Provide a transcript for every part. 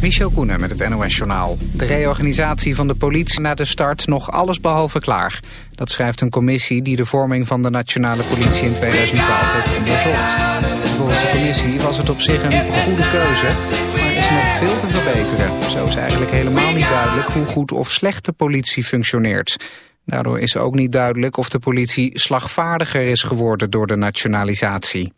Michel Koenen met het NOS-journaal. De reorganisatie van de politie na de start nog alles behalve klaar. Dat schrijft een commissie die de vorming van de nationale politie in 2012 heeft onderzocht. Volgens de commissie was het op zich een goede keuze, maar is nog veel te verbeteren. Zo is eigenlijk helemaal niet duidelijk hoe goed of slecht de politie functioneert. Daardoor is ook niet duidelijk of de politie slagvaardiger is geworden door de nationalisatie.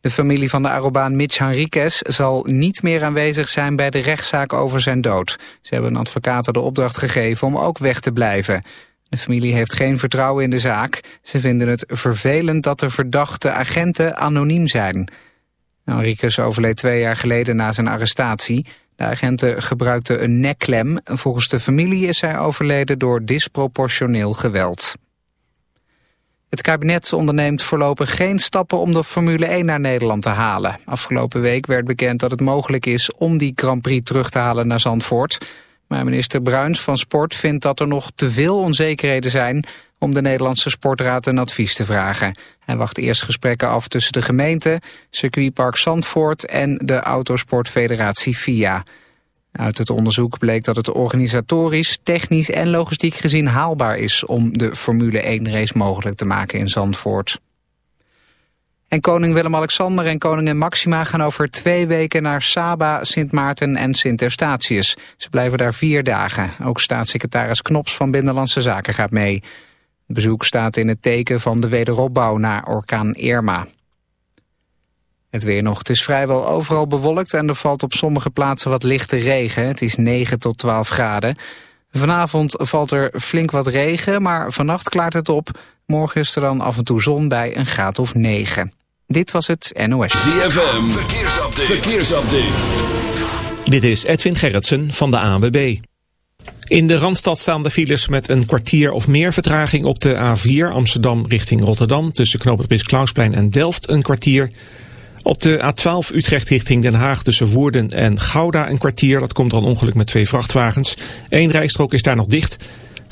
De familie van de Arobaan Mitch Henriquez zal niet meer aanwezig zijn bij de rechtszaak over zijn dood. Ze hebben een advocaat de opdracht gegeven om ook weg te blijven. De familie heeft geen vertrouwen in de zaak. Ze vinden het vervelend dat de verdachte agenten anoniem zijn. Henriquez overleed twee jaar geleden na zijn arrestatie. De agenten gebruikten een nekklem. Volgens de familie is hij overleden door disproportioneel geweld. Het kabinet onderneemt voorlopig geen stappen om de Formule 1 naar Nederland te halen. Afgelopen week werd bekend dat het mogelijk is om die Grand Prix terug te halen naar Zandvoort. Maar minister Bruins van Sport vindt dat er nog te veel onzekerheden zijn om de Nederlandse Sportraad een advies te vragen. Hij wacht eerst gesprekken af tussen de gemeente, circuitpark Zandvoort en de Autosportfederatie FIA. Uit het onderzoek bleek dat het organisatorisch, technisch en logistiek gezien haalbaar is om de Formule 1 race mogelijk te maken in Zandvoort. En koning Willem-Alexander en koningin Maxima gaan over twee weken naar Saba, Sint Maarten en Sint Eustatius. Ze blijven daar vier dagen. Ook staatssecretaris Knops van Binnenlandse Zaken gaat mee. Het bezoek staat in het teken van de wederopbouw na orkaan Irma. Het weer nog. Het is vrijwel overal bewolkt en er valt op sommige plaatsen wat lichte regen. Het is 9 tot 12 graden. Vanavond valt er flink wat regen, maar vannacht klaart het op. Morgen is er dan af en toe zon bij een graad of 9. Dit was het NOS. ZFM, verkeersupdate. verkeersupdate. Dit is Edwin Gerritsen van de ANWB. In de Randstad staan de files met een kwartier of meer vertraging op de A4 Amsterdam richting Rotterdam. Tussen Knoop het Klausplein en Delft een kwartier. Op de A12 Utrecht richting Den Haag tussen Woerden en Gouda een kwartier. Dat komt dan ongeluk met twee vrachtwagens. Eén rijstrook is daar nog dicht.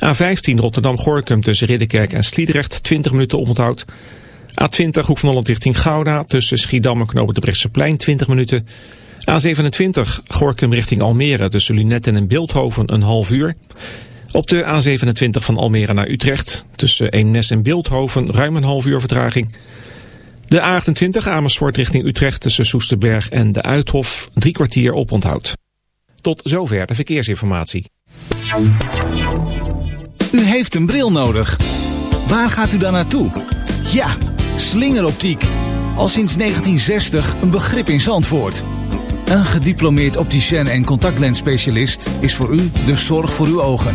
A15 Rotterdam-Gorkum tussen Ridderkerk en Sliedrecht 20 minuten oponthoud. A20 Hoek van Holland richting Gouda tussen Schiedam en Knopen de Brechtseplein 20 minuten. A27 Gorkum richting Almere tussen Lunetten en Beeldhoven een half uur. Op de A27 van Almere naar Utrecht tussen Eemnes en Beeldhoven ruim een half uur vertraging. De A28 Amersfoort richting Utrecht tussen Soesterberg en de Uithof drie kwartier op onthoud. Tot zover de verkeersinformatie. U heeft een bril nodig. Waar gaat u dan naartoe? Ja, slingeroptiek. Al sinds 1960 een begrip in Zandvoort. Een gediplomeerd opticien en contactlensspecialist is voor u de zorg voor uw ogen.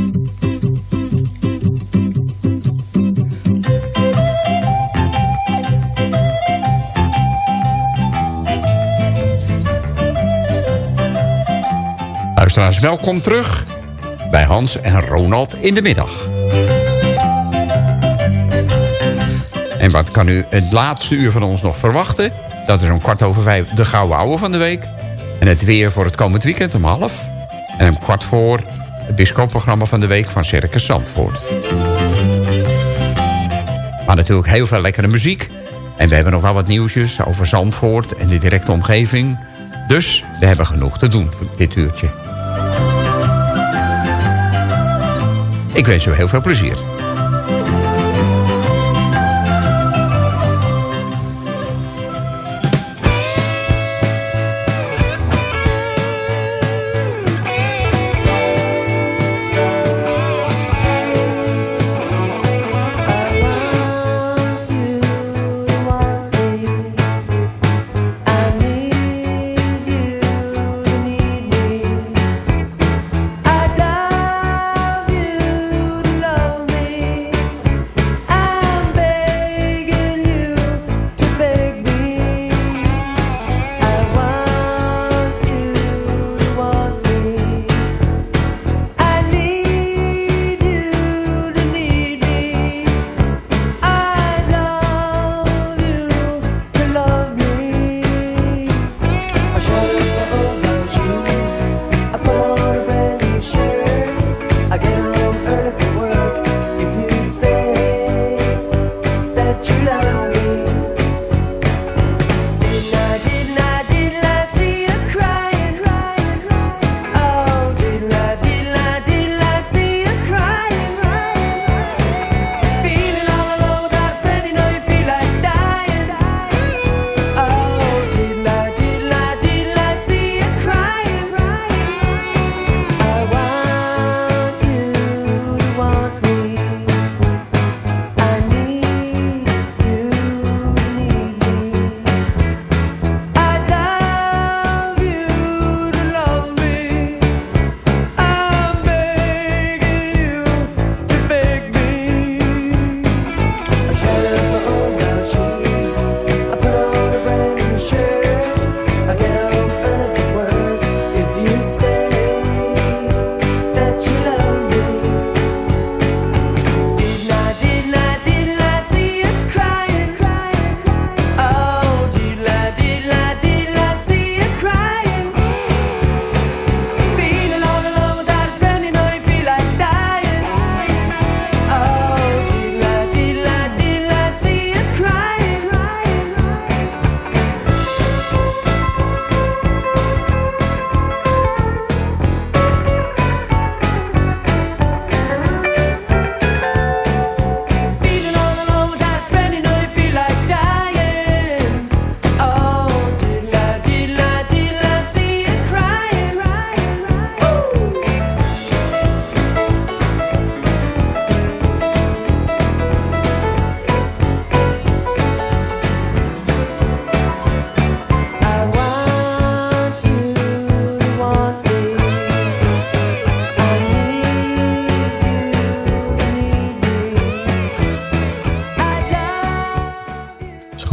Welkom terug bij Hans en Ronald in de middag. En wat kan u het laatste uur van ons nog verwachten? Dat is om kwart over vijf de gouden ouwe van de week. En het weer voor het komend weekend om half. En om kwart voor Het biscoopprogramma van de week van Circus Zandvoort. Maar natuurlijk heel veel lekkere muziek. En we hebben nog wel wat nieuwsjes over Zandvoort en de directe omgeving. Dus we hebben genoeg te doen dit uurtje. Ik wens u heel veel plezier.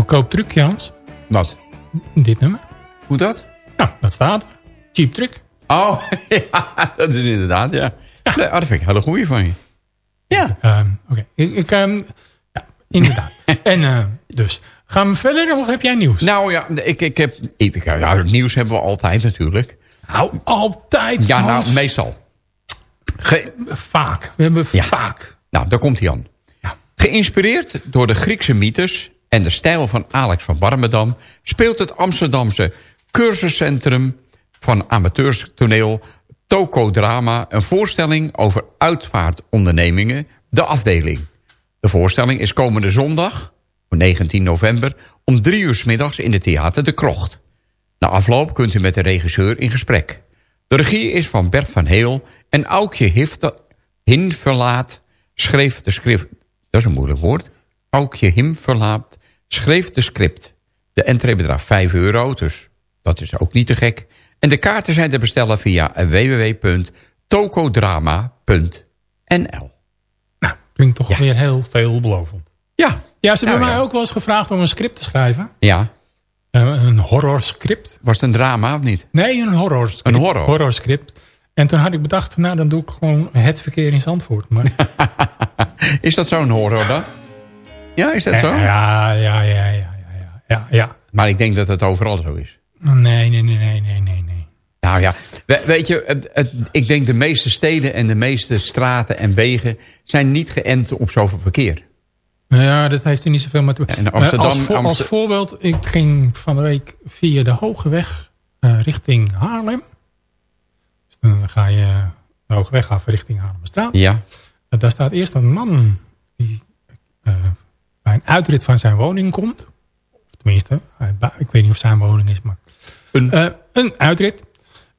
Goedkoop trucje, Hans. Wat? Dit nummer. Hoe dat? Nou, dat staat. Cheap truc. Oh, ja, dat is inderdaad, ja. ja. Nee, oh, dat vind ik hele goeie van je. Ja. Um, Oké, ik, ik um, ja, inderdaad. en uh, dus, gaan we verder of heb jij nieuws? Nou ja, ik, ik heb, ik, ja, nieuws hebben we altijd natuurlijk. Nou, altijd, Ja, Hans. nou, meestal. Ge vaak, we hebben ja. vaak. Nou, daar komt hij aan. Ja. Geïnspireerd door de Griekse mythes en de stijl van Alex van Barmedam... speelt het Amsterdamse cursuscentrum van amateurstoneel Tokodrama... een voorstelling over uitvaartondernemingen, de afdeling. De voorstelling is komende zondag, 19 november... om drie uur s middags in het theater De Krocht. Na afloop kunt u met de regisseur in gesprek. De regie is van Bert van Heel en Aukje Hinverlaat schreef de script... Dat is een moeilijk woord. Aukje Himverlaat schreef de script. De entree bedraagt 5 euro, dus dat is ook niet te gek. En de kaarten zijn te bestellen via www.tokodrama.nl. Nou, klinkt toch ja. weer heel veelbelovend. Ja. Ja, ze hebben nou, mij ja. ook wel eens gevraagd om een script te schrijven. Ja. Uh, een horrorscript. Was het een drama of niet? Nee, een horrorscript. Een horror? Horrorscript. En toen had ik bedacht, van, nou dan doe ik gewoon het verkeer in Zandvoort. Maar... is dat zo'n horror dan? Ja, is dat ja, zo? Ja, ja, ja, ja, ja, ja, ja. Maar ik denk dat het overal zo is. Nee, nee, nee, nee, nee, nee. nee. Nou ja, We- weet je, het, het- ik denk de meeste steden en de meeste straten en wegen... zijn niet geënt op zoveel verkeer. Ja, dat heeft er niet zoveel mee te. Amsterdam- als, voor- als voorbeeld, ik ging van de week via de Hoge Weg eh, richting Haarlem. Dus dan ga je de Hoge Weg af richting Haarlemmerstraat. Ja, Uh, Daar staat eerst een man die eh, bij een uitrit van zijn woning komt. Tenminste, ik weet niet of zijn woning is, maar... Een- Eh, een uitrit.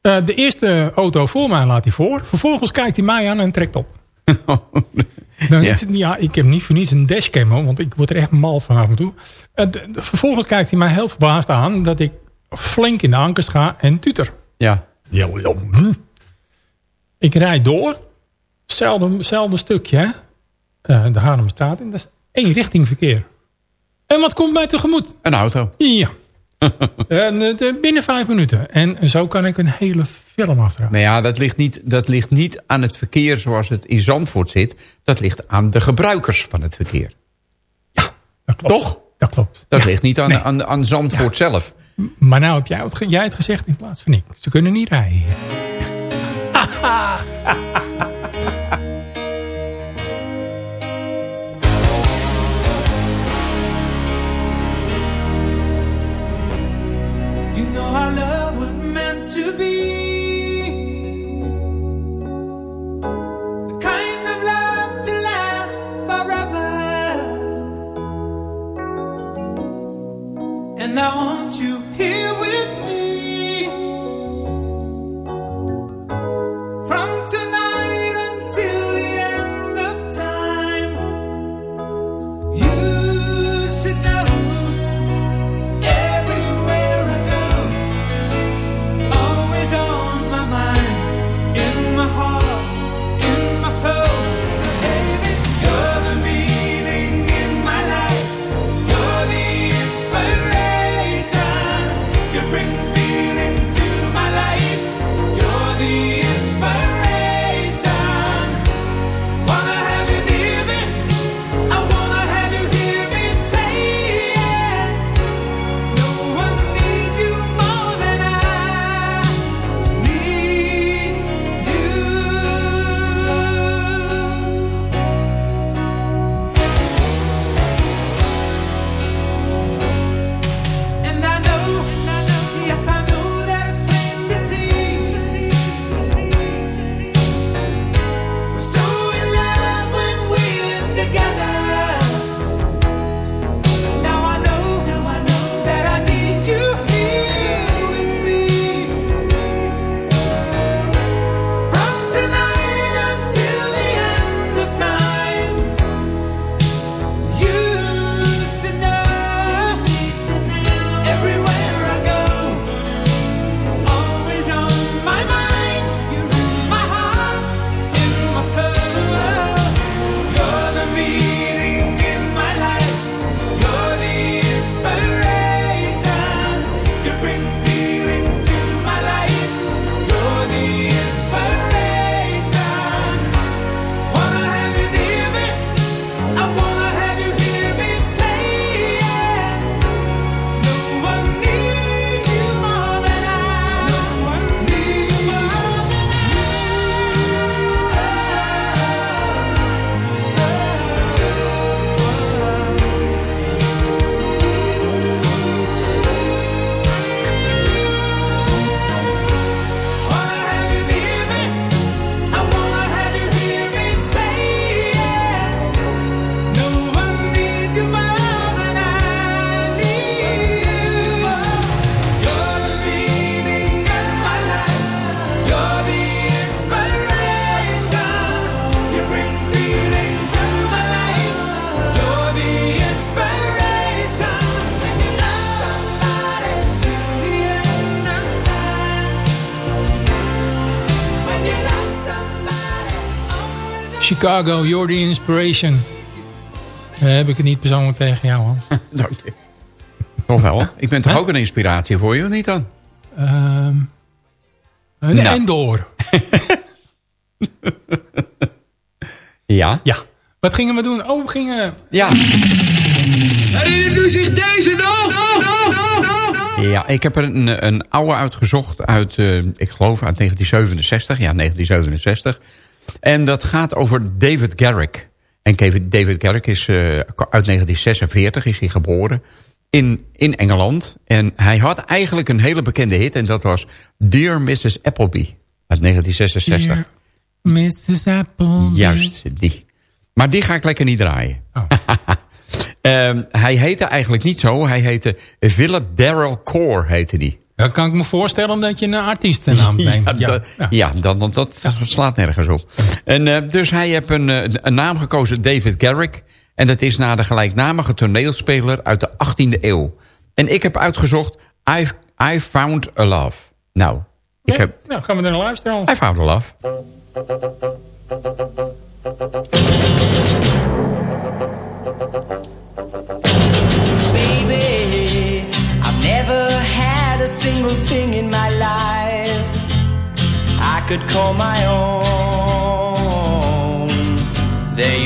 Eh, de eerste auto voor mij laat hij voor. Vervolgens kijkt hij mij aan en trekt op. Dan Ja. is het, ja, ik heb niet voor niets een dashcam, hoor, want ik word er echt mal van af en toe. Eh, de- de- vervolgens kijkt hij mij heel verbaasd aan dat ik flink in de ankers ga en tuter. ja. Ik rijd door. Zelfde, zelfde stukje, hè? Eh, de Haarlemstraat. Dat is één richting verkeer. En wat komt mij tegemoet? Een auto. Ja. en, eh, de- binnen vijf minuten. En zo kan ik een hele film afdragen. Maar ja, dat ligt, niet, dat ligt niet aan het verkeer zoals het in Zandvoort zit. Dat ligt aan de gebruikers van het verkeer. Dat klopt. Toch? Dat klopt. Dat Ja. ligt niet aan, Nee. aan, aan Zandvoort zelf. Maar nou heb jij het, jij het gezegd in plaats van ik. Ze kunnen niet rijden. Chicago, You're the Inspiration. Eh, heb ik het niet persoonlijk tegen jou, Hans. Dank je. Toch wel? Ik ben toch ook een inspiratie voor je, of niet dan? Ehm, en, Nou. Ja. Ja. Wat gingen we doen? Oh, we gingen... Ja. Herinnert u zich deze nog? Ja, ik heb er een, een oude uitgezocht uit, eh, ik geloof uit 1967. Ja, 1967. En dat gaat over David Garrick. En David David Garrick is eh, uit 1946 is hij geboren in, in Engeland. En hij had eigenlijk een hele bekende hit. En dat was Dear Mrs. Appleby uit 1966. Dear Mrs. Apple. Juist, die. Maar die ga ik lekker niet draaien. Oh. Ehm, hij heette eigenlijk niet zo. Hij heette Philip Darrell Core, heette die. Dan kan ik me voorstellen dat je een artiestennaam neemt. Ja, dat, ja. dan, dat slaat nergens op. En, eh, dus hij heeft een, eh, een naam gekozen, David Garrick. En dat is naar de gelijknamige toneelspeler uit de 18e eeuw. En ik heb uitgezocht, I've, I Found a Love. Nou, ik Ja? heb... Nou, gaan we naar luisteren. I Found a Love. Had a single thing in my life I could call my own. There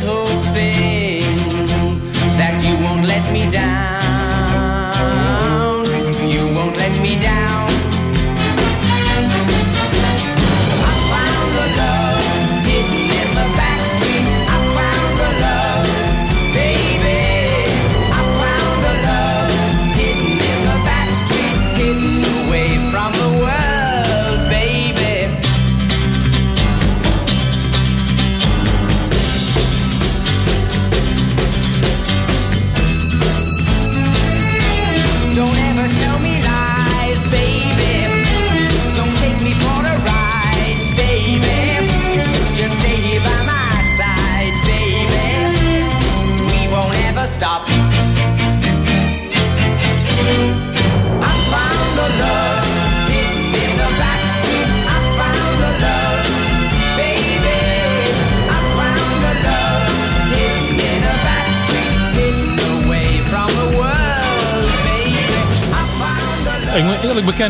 little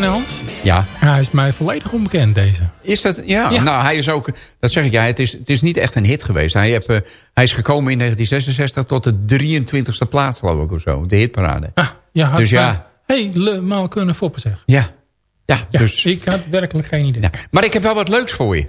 Hans. Ja. Hij is mij volledig onbekend, deze. Is dat? Ja, Ja. nou hij is ook, dat zeg ik ja, het is, het is niet echt een hit geweest. Hij, heb, eh, hij is gekomen in 1966 tot de 23e plaats geloof ik of zo, de hitparade. Ah, ja, Dus ja. mij helemaal kunnen foppen, zeg. Ja, ja, Ja, dus. ik had werkelijk geen idee. Ja. Maar ik heb wel wat leuks voor je.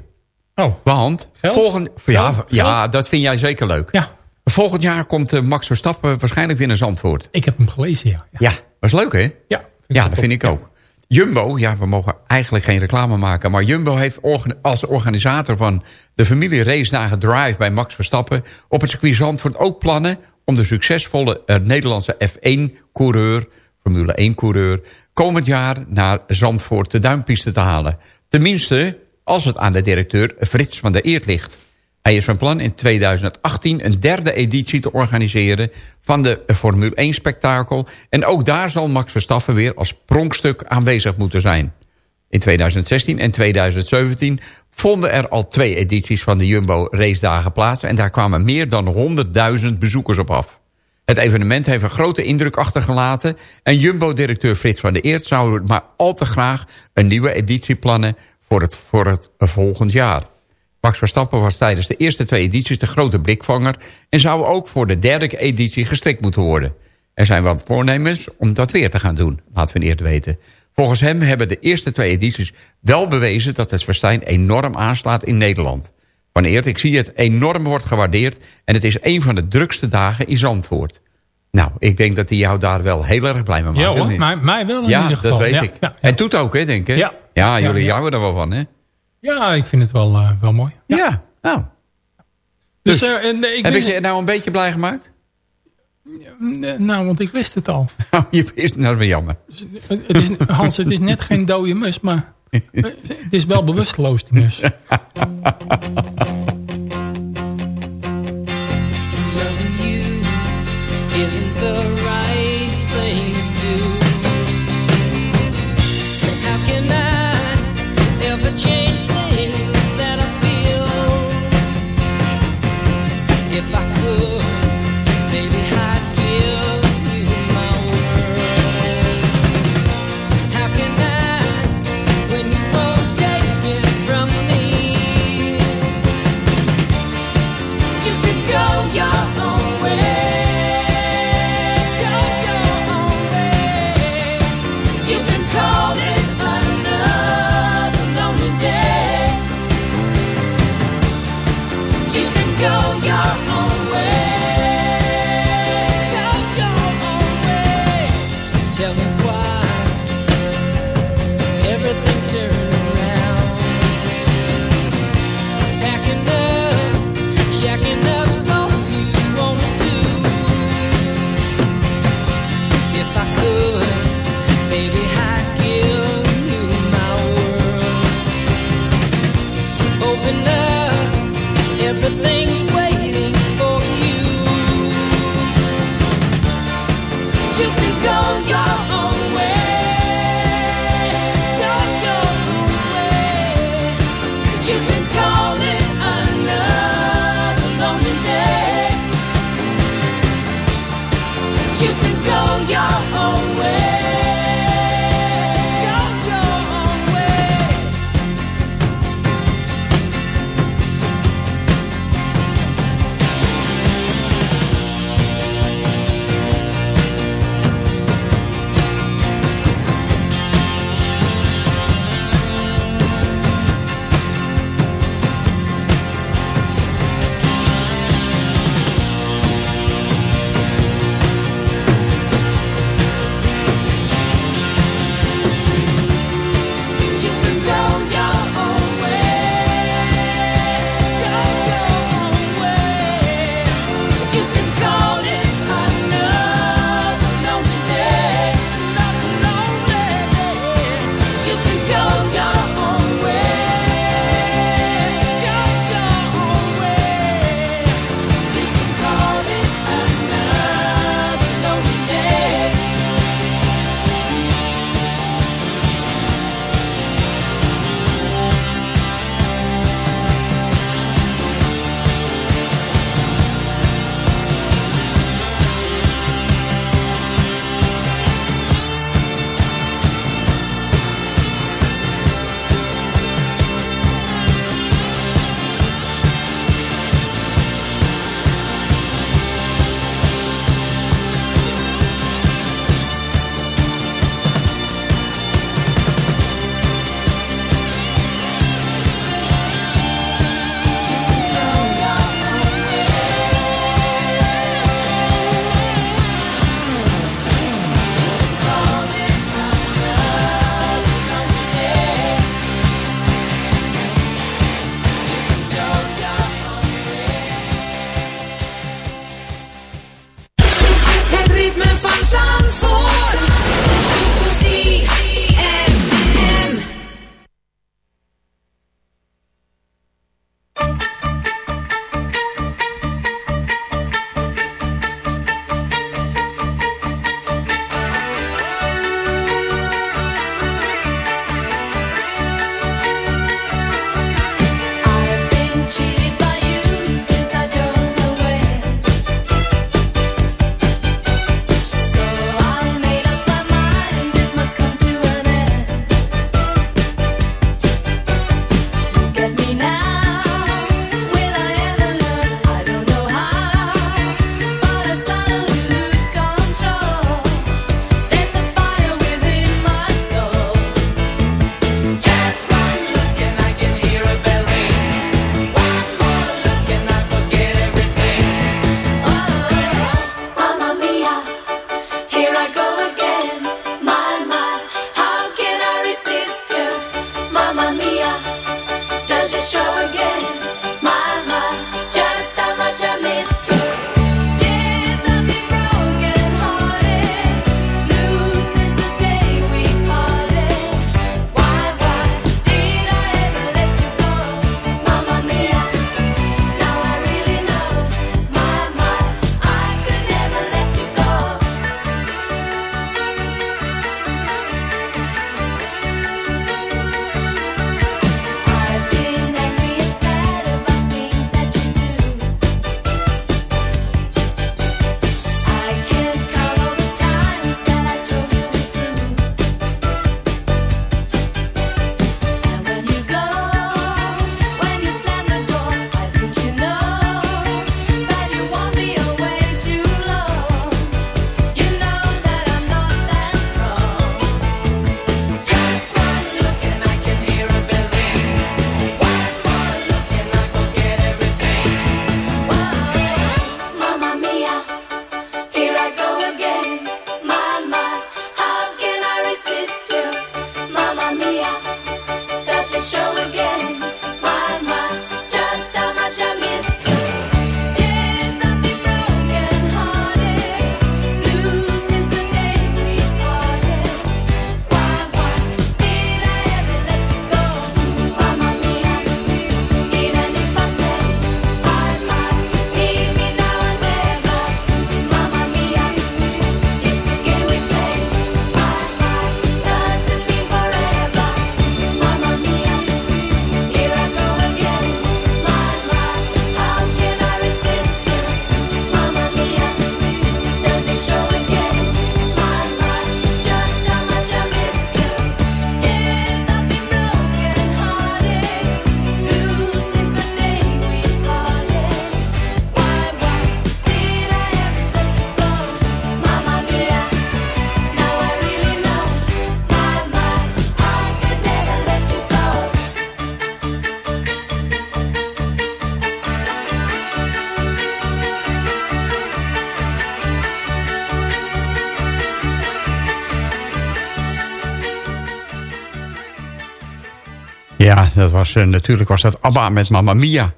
Oh, Want Geld? volgend, ja, Geld? ja, dat vind jij zeker leuk. ja. Volgend jaar komt eh, Max Verstappen waarschijnlijk weer naar Zandvoort. Ik heb hem gelezen, ja. Ja, Ja, was leuk hè? ja, Ja, dat vind ik ook. Jumbo, ja, we mogen eigenlijk geen reclame maken... maar Jumbo heeft als organisator van de familie racedagen Drive... bij Max Verstappen op het circuit Zandvoort ook plannen... om de succesvolle eh, Nederlandse F1-coureur, Formule 1-coureur... komend jaar naar Zandvoort de duimpiste te halen. Tenminste, als het aan de directeur Frits van der Eert ligt. Hij is van plan in 2018 een derde editie te organiseren van de Formule 1-spektakel. En ook daar zal Max Verstappen weer als pronkstuk aanwezig moeten zijn. In 2016 en 2017 vonden er al twee edities van de Jumbo racedagen plaats... en daar kwamen meer dan 100.000 bezoekers op af. Het evenement heeft een grote indruk achtergelaten... en Jumbo-directeur Frits van der Eert zou maar al te graag... een nieuwe editie plannen voor het, voor het volgend jaar. Max Verstappen was tijdens de eerste twee edities de grote blikvanger... en zou ook voor de derde editie gestrikt moeten worden. Er zijn wat voornemens om dat weer te gaan doen, laat Van Eert weten. Volgens hem hebben de eerste twee edities wel bewezen... dat het festijn enorm aanslaat in Nederland. Van Eert, ik zie het, enorm wordt gewaardeerd... en het is een van de drukste dagen in Zandvoort. Nou, ik denk dat hij jou daar wel heel erg blij mee maakt. Ja hoor, mij, mij wel in ja, ieder geval. dat weet ja, ik. Ja. En Toet ook, hè, denk ik? Ja. Ja, jullie houden er wel van, hè? Ja, ik vind het wel, eh, wel mooi. Ja. nou. Dus, Dus, eh, en, eh, ik Heb ik wist- je nou een beetje blij gemaakt? nou, want ik wist het al. Oh, je is nou weer jammer. Het is, Hans, het is net geen dode mus, maar het is wel bewusteloos, die mus. Loving you isn't the right You could go. your was, eh, natuurlijk was dat ABBA met Mamma Mia.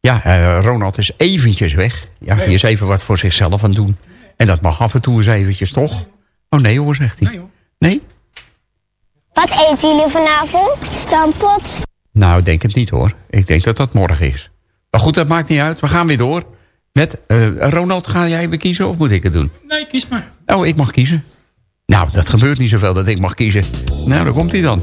Ja, eh, Ronald is eventjes weg. Ja, die is even wat voor zichzelf aan het doen. En dat mag af en toe eens eventjes, toch? Oh nee hoor, zegt hij. Nee? Wat eten jullie vanavond? Stampot. Nou, ik denk het niet hoor. Ik denk dat dat morgen is. Maar goed, dat maakt niet uit. We gaan weer door. Met, eh, Ronald, ga jij weer kiezen of moet ik het doen? Nee, kies maar. Oh, ik mag kiezen. Nou, dat gebeurt niet zoveel dat ik mag kiezen. Nou, daar komt hij dan.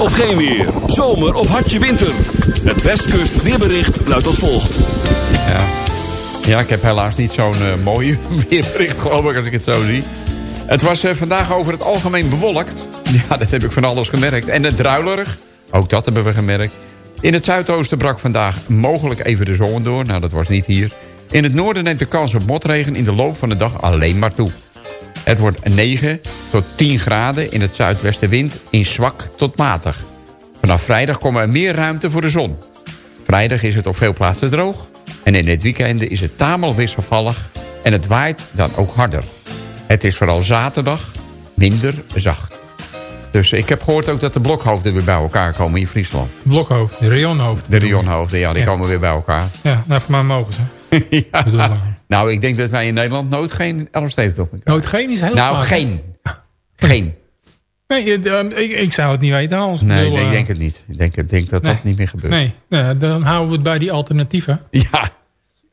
Of geen weer. Zomer of hartje winter. Het Westkust weerbericht luidt als volgt. Ja. ja, ik heb helaas niet zo'n eh, mooie weerbericht geloof ik als ik het zo zie. Het was eh, vandaag over het algemeen bewolkt. Ja, dat heb ik van alles gemerkt. En het druilerig, ook dat hebben we gemerkt. In het zuidoosten brak vandaag mogelijk even de zon door. Nou, dat was niet hier. In het noorden neemt de kans op motregen in de loop van de dag alleen maar toe. Het wordt 9 tot 10 graden in het zuidwestenwind in zwak tot matig. Vanaf vrijdag komen er meer ruimte voor de zon. Vrijdag is het op veel plaatsen droog. En in het weekend is het tamelijk wisselvallig. En het waait dan ook harder. Het is vooral zaterdag minder zacht. Dus ik heb gehoord ook dat de blokhoofden weer bij elkaar komen in Friesland. Blokhoofd, de rionhoofd. De rionhoofden, ja, die Ja. komen weer bij elkaar. Ja, nou, voor mij mogen ze. Ja. Bedoel, eh, Nou, ik denk dat wij in Nederland nooit geen meer krijgen. Nooit geen is heel Nou, geen. Geen. Nee, eh, eh, ik, ik zou het niet weten. Als Nee, bedoel, ik eh, denk het niet. Ik denk, ik denk dat nee. dat niet meer gebeurt. Nee, dan houden we het bij die alternatieven. Ja.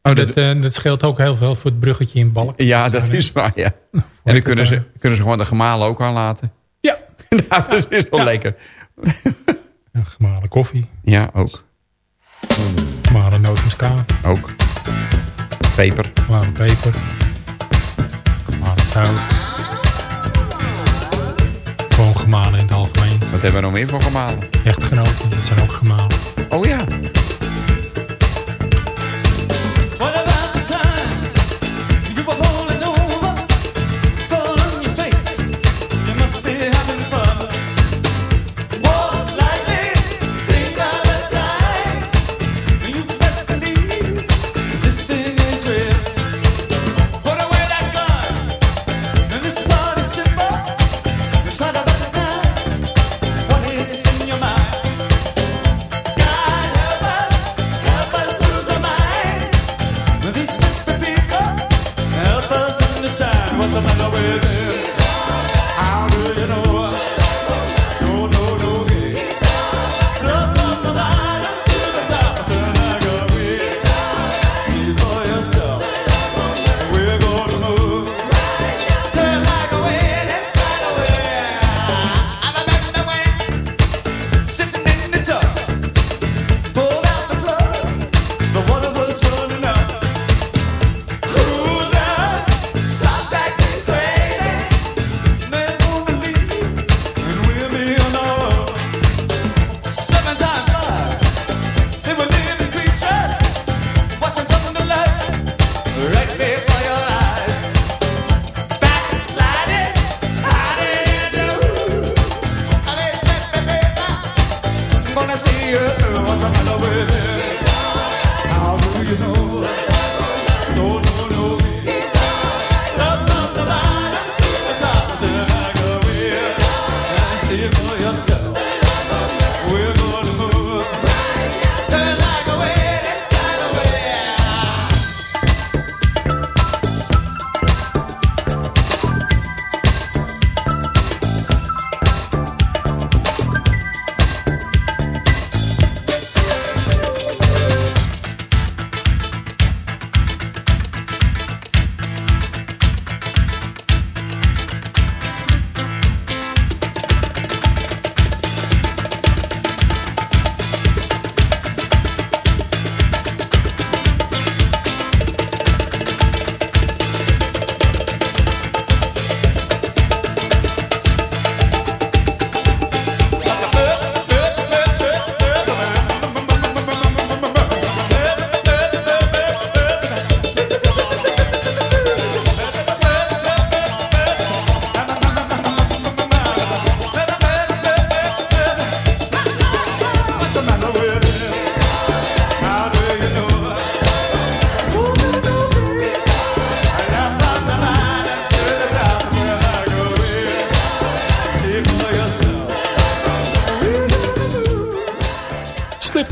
Oh, dat- eh, dat scheelt ook heel veel voor het bruggetje in Balk. Ja, dat is waar, ja. En dan kunnen ze, kunnen ze gewoon de gemalen ook aanlaten. Ja. nou, dat is wel Ja. lekker. Ja, gemalen koffie, Ja, ook. gemalen nootmuskaat, Ook. Peper. gemalen peper, gemalen zout. Gewoon gemalen in het algemeen. Wat hebben we nog meer voor gemalen? Echtgenoten, dat zijn ook gemalen. Oh ja.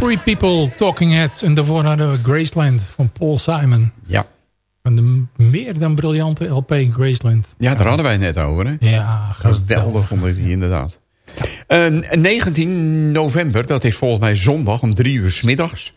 Slippery People, Talking Heads. En daarvoor hadden we Graceland van Paul Simon. Ja. Van de meer dan briljante LP Graceland. Ja, daar hadden wij het net over. Hè? Ja, Geweldig vond ik die inderdaad. Eh, 19 november, dat is volgens mij zondag om drie uur 's middags.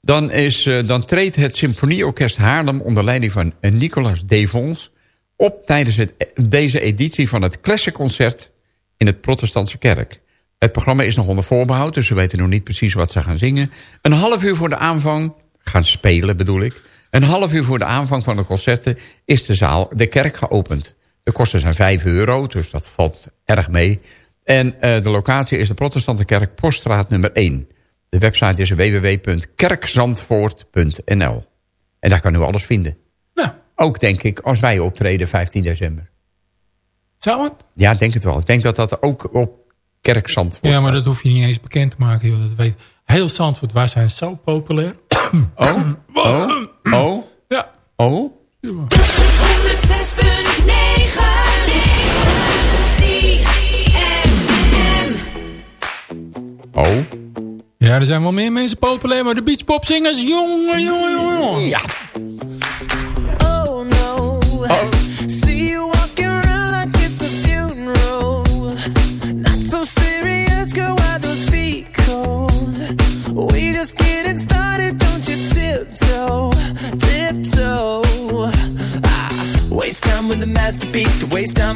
Dan, is, eh, dan treedt het Symfonieorkest Haarlem onder leiding van eh, Nicolas Devons... op tijdens het, deze editie van het Classic-concert in het Protestantse Kerk. Het programma is nog onder voorbehoud, dus we weten nog niet precies wat ze gaan zingen. Een half uur voor de aanvang, gaan spelen bedoel ik... een half uur voor de aanvang van de concerten is de zaal, de kerk geopend. De kosten zijn 5 euro, dus dat valt erg mee... En eh, de locatie is de Protestante Kerk Poststraat nummer 1. De website is www.kerkzandvoort.nl. En daar kan u alles vinden. Ook denk ik als wij optreden 15 december. Zou het? Ja, ik denk het wel. Ik denk dat dat ook op Kerkzandvoort Ja, maar dat hoef je niet eens bekend te maken. Joh. Dat weet. Heel Zandvoort, wij zijn zo populair. Oh? Oh? Oh? Ja. Oh? 106.9 Oh? Ja, er zijn wel meer mensen populair, maar de beachpopzingers, jongen, jongen, jongen, jongen. Ja.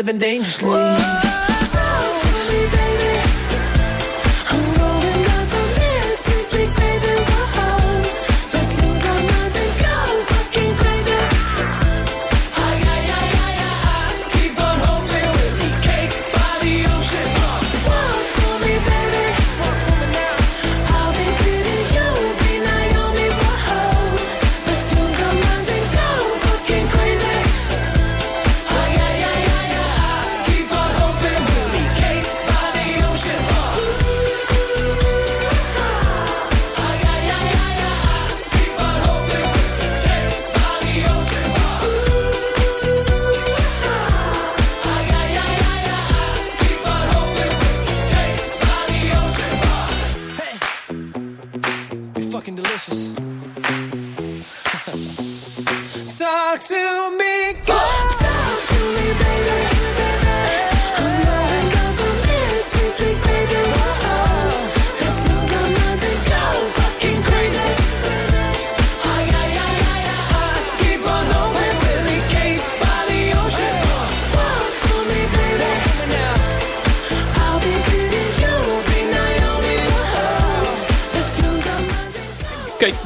Living dangerously.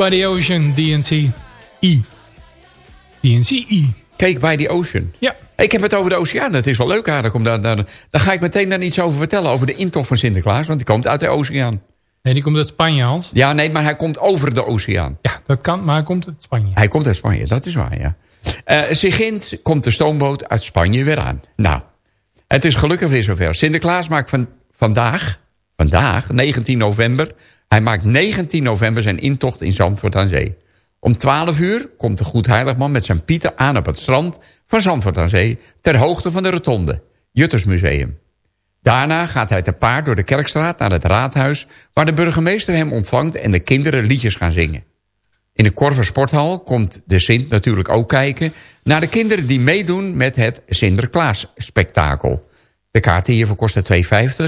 By the Ocean, DNC. I. DNC-I. Cake by the Ocean. Ja. Ik heb het over de oceaan. Dat is wel leuk aardig. Om daar, daar, daar ga ik meteen dan iets over vertellen. Over de intocht van Sinterklaas. Want die komt uit de oceaan. Nee, die komt uit Spanje, Hans. Ja, nee, maar hij komt over de oceaan. Ja, dat kan, maar hij komt uit Spanje. Hij komt uit Spanje, dat is waar, ja. Eh Sigint komt de stoomboot uit Spanje weer aan. Nou, het is gelukkig weer zover. Sinterklaas maakt van, vandaag, vandaag, 19 november... hij maakt 19 november zijn intocht in Zandvoort aan Zee. Om 12 uur komt de Goedheiligman met zijn pieten aan op het strand van Zandvoort aan Zee... ter hoogte van de rotonde, Juttersmuseum. Daarna gaat hij te paard door de Kerkstraat naar het raadhuis... waar de burgemeester hem ontvangt en de kinderen liedjes gaan zingen. In de Korver Sporthal komt de Sint natuurlijk ook kijken... naar de kinderen die meedoen met het Sinterklaas-spektakel. De kaarten hiervoor kosten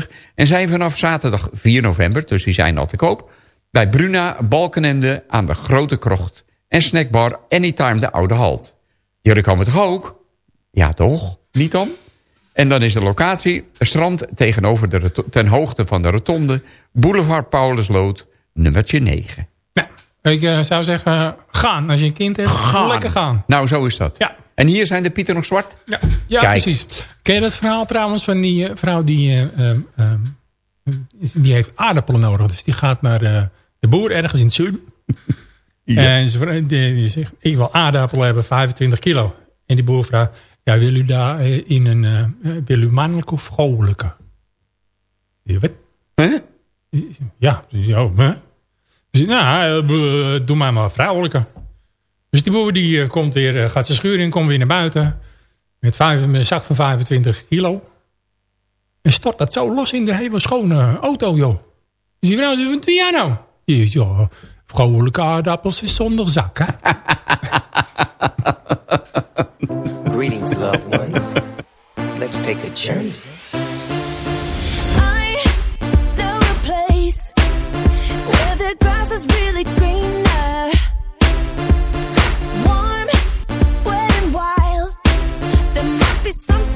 2,50 en zijn vanaf zaterdag 4 november... dus die zijn al te koop... bij Bruna Balkenende aan de Grote Krocht... en snackbar Anytime de Oude Halt. Jullie komen toch ook? Ja, toch? Niet dan? En dan is de locatie strand tegenover de, ten hoogte van de rotonde... Boulevard Paulusloot, nummertje 9. Ik eh, zou zeggen, gaan. Als je een kind hebt, lekker gaan. Nou, zo is dat. Ja. En hier zijn de Pieter nog zwart? Ja, ja Kijk. precies. Ken je dat verhaal trouwens van die eh, vrouw die, eh, ehm, ehm, die heeft aardappelen nodig. Dus die gaat naar de boer ergens in het zuiden. En ze, die, zegt, ik wil aardappelen hebben, 25 kilo. En die boer vraagt, ja, wil u daar in een, wil u mannelijke of vrouwelijke? Die, wat? Ja, ja, hè? Nou, eh, doe maar maar vrouwelijke. Dus die boer die eh, komt weer, eh, gaat zijn schuur in, komt weer naar buiten. Met, vijf, met een zak van 25 kilo. En stort dat zo los in de hele schone auto, joh. Dus die vrouw zegt, wat doe jij nou? Die ja, vrouwelijke aardappels is zonder zak? Greetings, loved ones. Let's take a journey. Is really greener. Warm, wet and wild. There must be something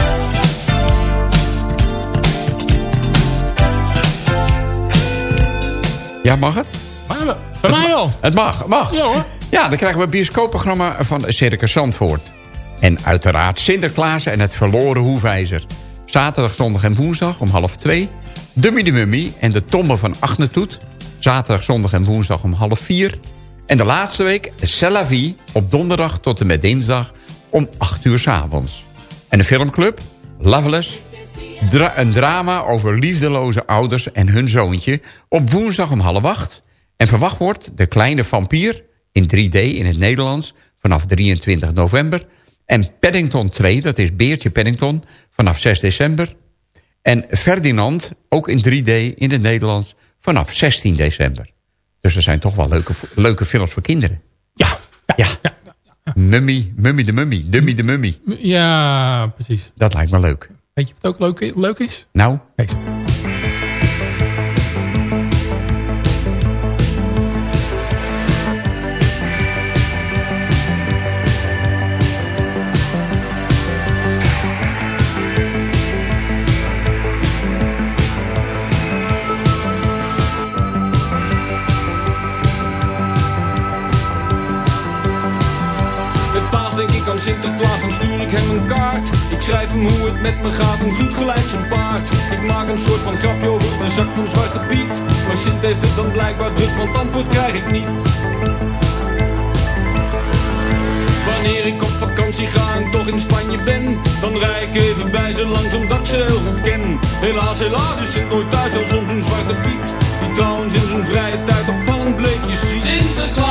Ja, mag het? Maar, bij mij wel. Het mag, het mag. Ja hoor. Ja, dan krijgen we een bioscoopprogramma van Circus Zandvoort. En uiteraard Sinterklaas en het verloren hoefijzer. Zaterdag, zondag en woensdag om half twee. Dummy de Mummy en de Tombe van Agnetoet. Zaterdag, zondag en woensdag om half vier. En de laatste week C'est la vie op donderdag tot en met dinsdag om acht uur 's avonds. En de filmclub Loveless Dra- een drama over liefdeloze ouders en hun zoontje... op woensdag om half acht. En verwacht wordt De Kleine Vampier in 3D in het Nederlands... vanaf 23 november. En Paddington 2, dat is Beertje Paddington, vanaf 6 december. En Ferdinand, ook in 3D in het Nederlands, vanaf 16 december. Dus er zijn toch wel leuke, leuke films voor kinderen. Ja. Ja. Mummy, Mummy de Mummy, Dummy de Mummy. Ja, precies. Dat lijkt me leuk. Weet je wat ook leuk, leuk is? Nou? Deze. Met paas denk ik aan Sinterklaas, dan stuur ik hem een kaart. Schrijf hem hoe het met me gaat, een goed gelijk zijn paard. Ik maak een soort van grapje over de zak van Zwarte Piet. Maar Sint heeft het dan blijkbaar druk, want antwoord krijg ik niet. Wanneer ik op vakantie ga en toch in Spanje ben Dan rij ik even bij ze langs omdat ik ze heel goed ken Helaas, helaas is Sint nooit thuis als soms een zwarte piet Die trouwens in zijn vrije tijd opvallend bleekjes ziet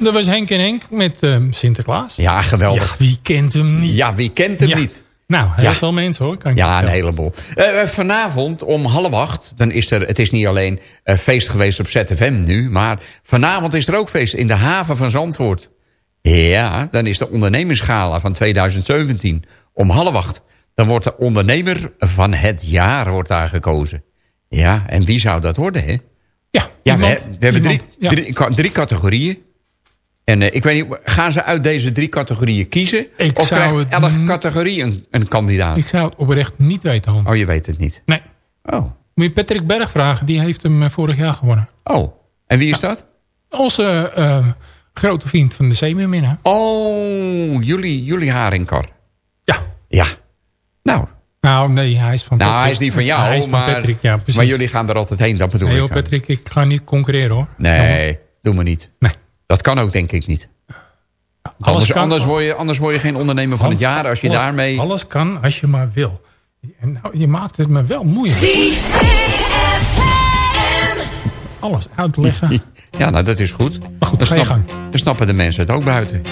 dat was Henk en Henk met ehm, Sinterklaas. Ja, geweldig. Ja, wie kent hem niet? Ja, wie kent hem Ja. niet? Nou, heel Ja. veel mensen hoor. Kan ik Ja, een heleboel. Eh, eh, vanavond om half acht, dan is er, het is niet alleen eh, feest geweest op ZFM nu, maar vanavond is er ook feest in de haven van Zandvoort. Ja, dan is de ondernemingsgala van 2017 om half acht. Dan wordt de ondernemer van het jaar wordt daar gekozen. Ja, en wie zou dat worden, hè? Ja, Ja, we, iemand- he- we hebben drie, ja. drie categorieën. En eh, ik weet niet, gaan ze uit deze drie categorieën kiezen? Ik of zou krijgt het elke categorie een, een kandidaat? Ik zou het oprecht niet weten, Hans. Oh, je weet het niet. Nee. Oh. Moet je Patrick Berg vragen, die heeft hem eh, vorig jaar gewonnen. Oh, en wie is dat? Onze eh, grote vriend van de Zeemeerminnaar. Oh, jullie, jullie Haringkar. Ja. Ja. Nou, Nou, nee, hij is van nou Patrick. hij is niet van jou, Hij is van maar, Patrick, ja, precies. maar jullie gaan er altijd heen, dat bedoel Nee, ik. joh, Patrick, ik ga niet concurreren hoor. Nee, doe maar niet. Nee. Dat kan ook denk ik niet. Anders, anders, word je, anders word je geen ondernemer van het jaar als je alles- daarmee... Alles kan als je maar wil. En nou, je maakt het me wel moeilijk. Alles uitleggen. Ja, nou dat is goed. Maar goed, dan, ga je snap- gang. dan snappen de mensen het ook buiten.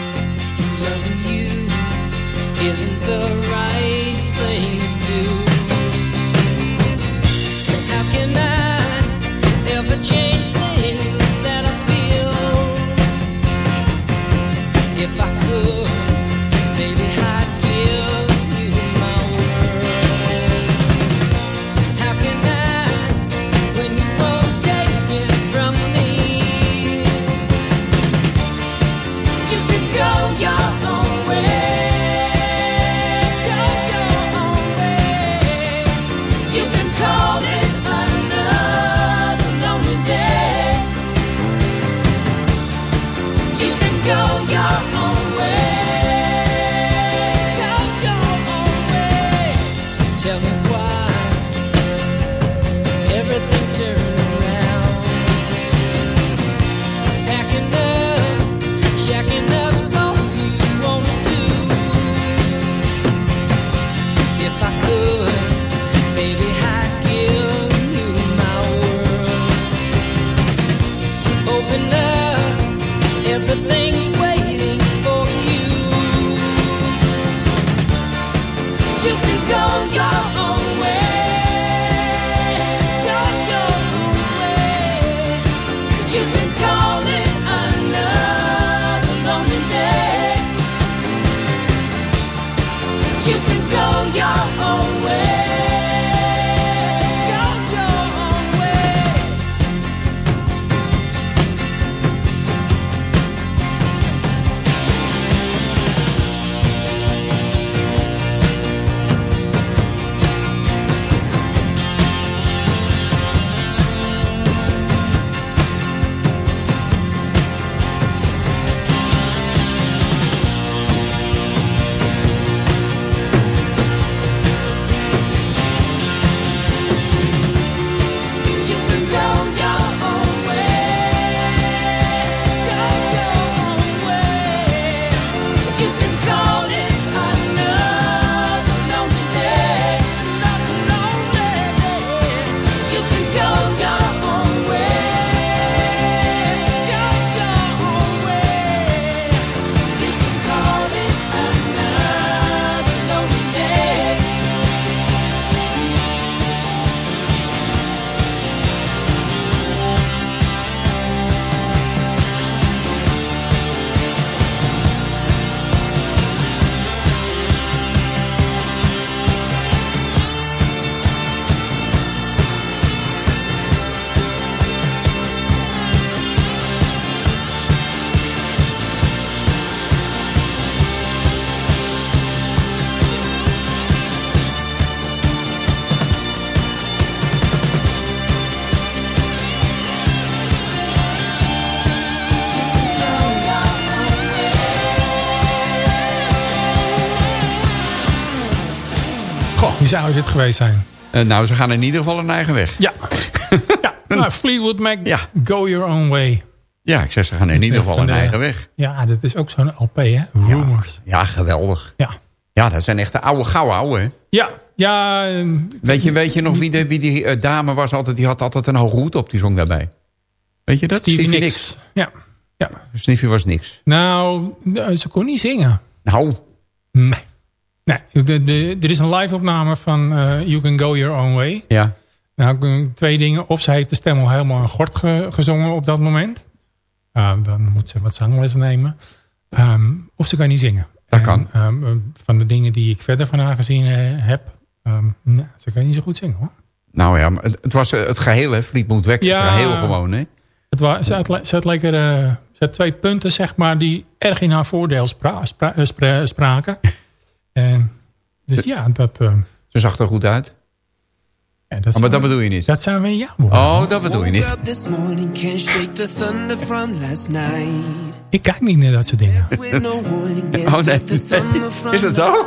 Zou dit geweest zijn? Eh, nou, ze gaan in ieder geval een eigen weg. Ja. ja nou, Fleetwood Mac, Go Your Own Way. Ja, ik zeg ze gaan in ieder geval een eigen weg. Ja, dat is ook zo'n LP, hè? Rumors. Ja, geweldig. Ja. Ja, dat zijn echt de oude gouden ouwe, hè? Ja, ja. ehm, Weet je, weet je nog wie, de, wie die eh, dame was? Altijd, die had altijd een hoge hoed op, die zong daarbij. Weet je dat? Stevie Nicks. Ja. ja. Sniffy was niks. Nou, eh, ze kon niet zingen. Nou. Nee. Nee, de, de, er is een live opname van eh, You Can Go Your Own Way. Ja. Nou, eh, twee dingen. Of ze heeft de stem al helemaal aan gort ge- gezongen op dat moment. Uh, dan moet ze wat zangles nemen. Ehm, of ze kan niet zingen. Dat En, kan. ehm, eh, van de dingen die ik verder van haar gezien eh, heb. ehm, nou, ze kan niet zo goed zingen hoor. Nou ja, maar het, het was eh, het geheel, hè? Mac, Ja. het geheel gewoon, hè? Het was, ze, had, ze had lekker eh, ze had twee punten zeg maar, die erg in haar voordeel spra- spra- eh, spra- spraken. En, dus ja, dat... eh, Ze zag er goed uit. ja, dat Oh, maar dat bedoel je niet? Dat zijn we ja. Oh, dat bedoel je niet. Ik kijk niet naar dat soort dingen. Oh nee. Is dat zo?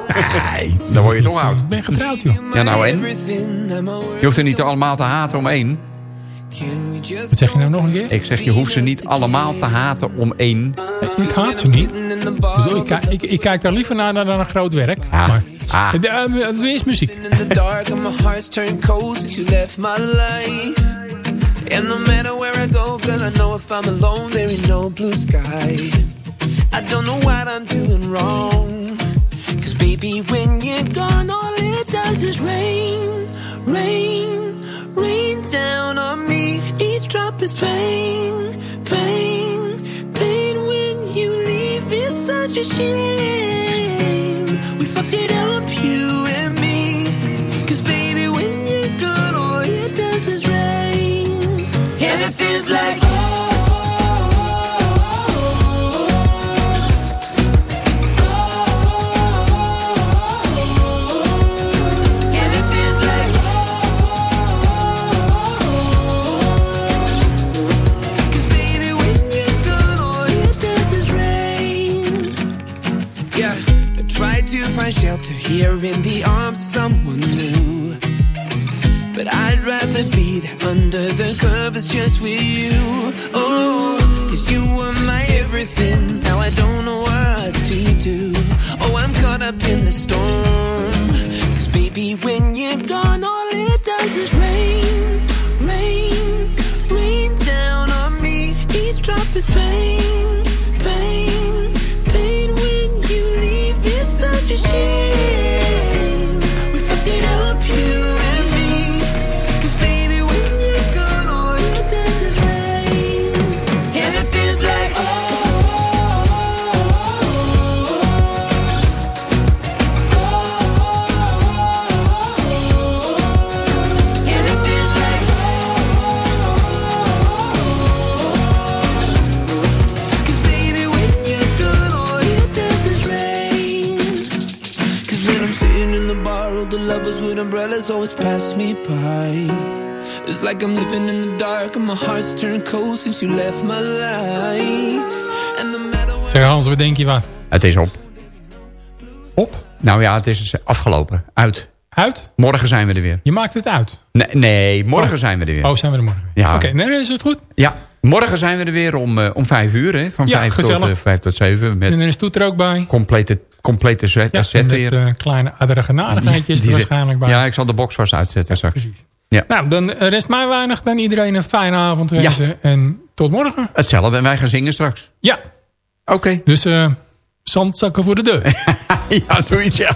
Nee. Dan word je toch oud. Ik ben getrouwd joh. Ja, nou en? Je hoeft er niet allemaal te haten om één. Can we just Wat zeg je nou nog een keer? Ik zeg, je hoeft ze niet allemaal te haten om één. Ik haat ze niet. Ik, bedoel, ik, kijk, ik, ik kijk daar liever naar dan naar een groot werk. Ah, Maar, ah. de, eh, het is muziek. in the dark and my heart's turned cold since you left my life. And no matter where I go, girl, I know if I'm alone, there ain't no blue sky. I don't know what I'm doing wrong. Cause baby, when you're gone, all it does is rain, rain, rain down on me. Each drop is pain, pain, pain when you leave. It's such a shame. We fucked it up, you and me. Cause baby, when you're gone, all it does is rain. It just with you. Like I'm living in the dark and my heart's turned cold since you left my life. And what Zeg Hans, wat denk je wat? Het is op. Op? Nou ja, het is afgelopen. Uit. Uit? Morgen zijn we er weer. Je maakt het uit. Nee, nee morgen Oh. zijn we er weer. Oh, zijn we er morgen weer? Ja. Oké, nee, nee, is het goed? Ja, morgen zijn we er weer om, eh, om vijf uur. Hè? Van Ja, vijf tot, eh, vijf tot zeven. Met En dan is Toet er ook bij. complete, complete set, Ja, set en met weer. eh, kleine adrenaligheidjes er Die- waarschijnlijk bij. Ja, ik zal de box vast uitzetten straks. precies. Ja. Nou, dan rest mij weinig. Dan iedereen een fijne avond wensen. En tot morgen. Hetzelfde en wij gaan zingen straks. Ja. Oké. Dus eh zandzakken voor de deur. ja, zoiets ja.